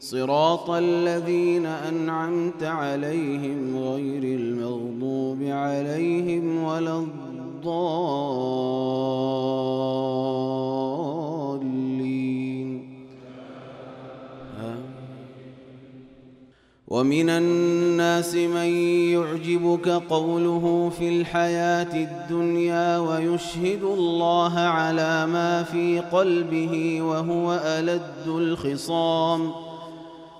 صراط الذين أنعمت عليهم غير المغضوب عليهم ولا الضالين. ومن الناس من يعجبك قوله في الحياة الدنيا ويشهد الله على ما في قلبه وهو ألد الخصام.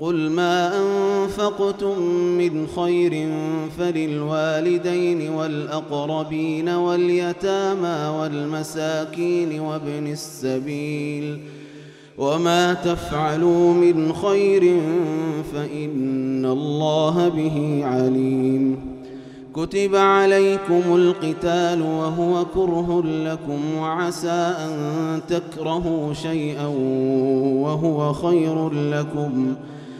قل ما أنفقتم من خير فللوالدين والأقربين واليتامى والمساكين وابن السبيل وما تفعلوا من خير فإن الله به عليم كتب عليكم القتال وهو كره لكم وعسى أن تكرهوا شيئا وهو خير لكم وعسى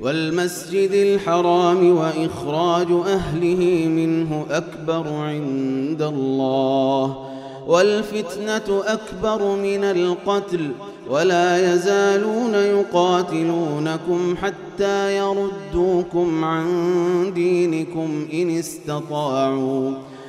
والمسجد الحرام وإخراج أهله منه أكبر عند الله والفتنة أكبر من القتل ولا يزالون يقاتلونكم حتى يردوكم عن دينكم إن استطاعوا.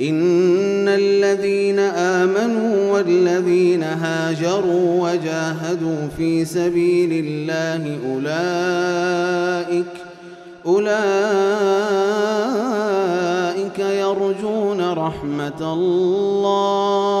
إن الذين آمنوا والذين هاجروا وجاهدوا في سبيل الله أولئك أولئك يرجون رحمة الله.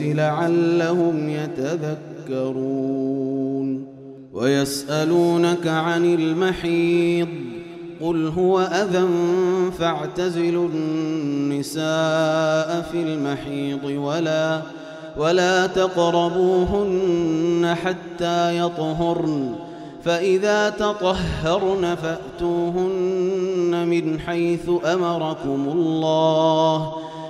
لعلهم يتذكرون ويسألونك عن المحيض قل هو أذى فاعتزلوا النساء في المحيض ولا ولا تقربوهن حتى يطهرن فإذا تطهرن فأتوهن من حيث أمركم الله